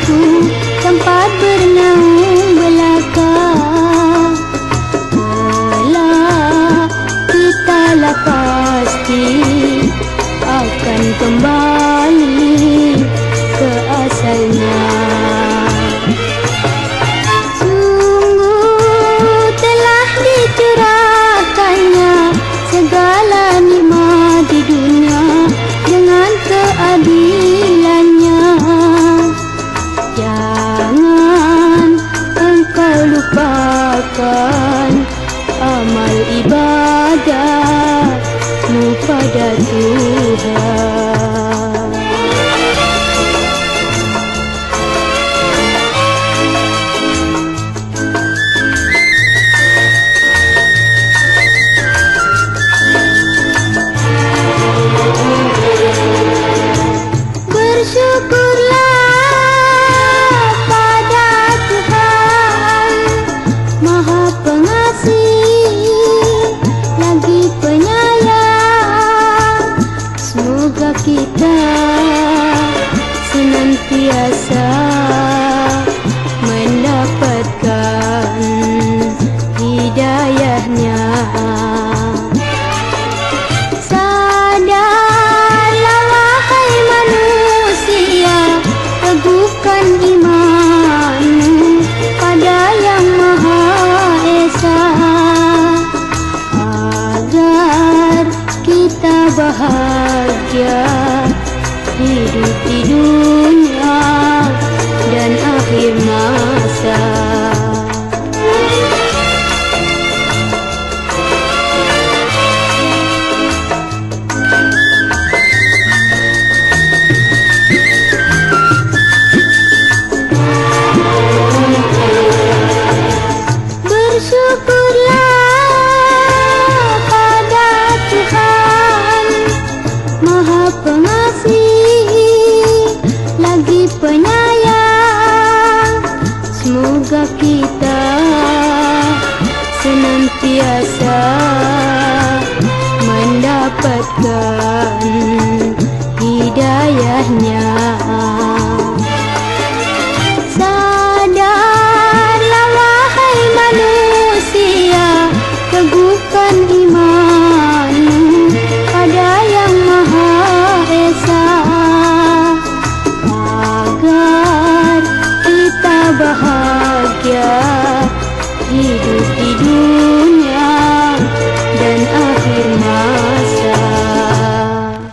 batu tempat berenang belaka Telah kita lah pasti akan kembali ke asalnya ibadahmu pada Tuhan. Bersyukurlah kita senantiasa mendapatkan hidayahnya. Sadarlah wahai manusia Teguhkan imanmu biasa mendapatkan hidayahnya. Sadarlah wahai manusia teguhkan iman pada yang maha esa. Agar kita bahagia hidup hidup dan akhir malam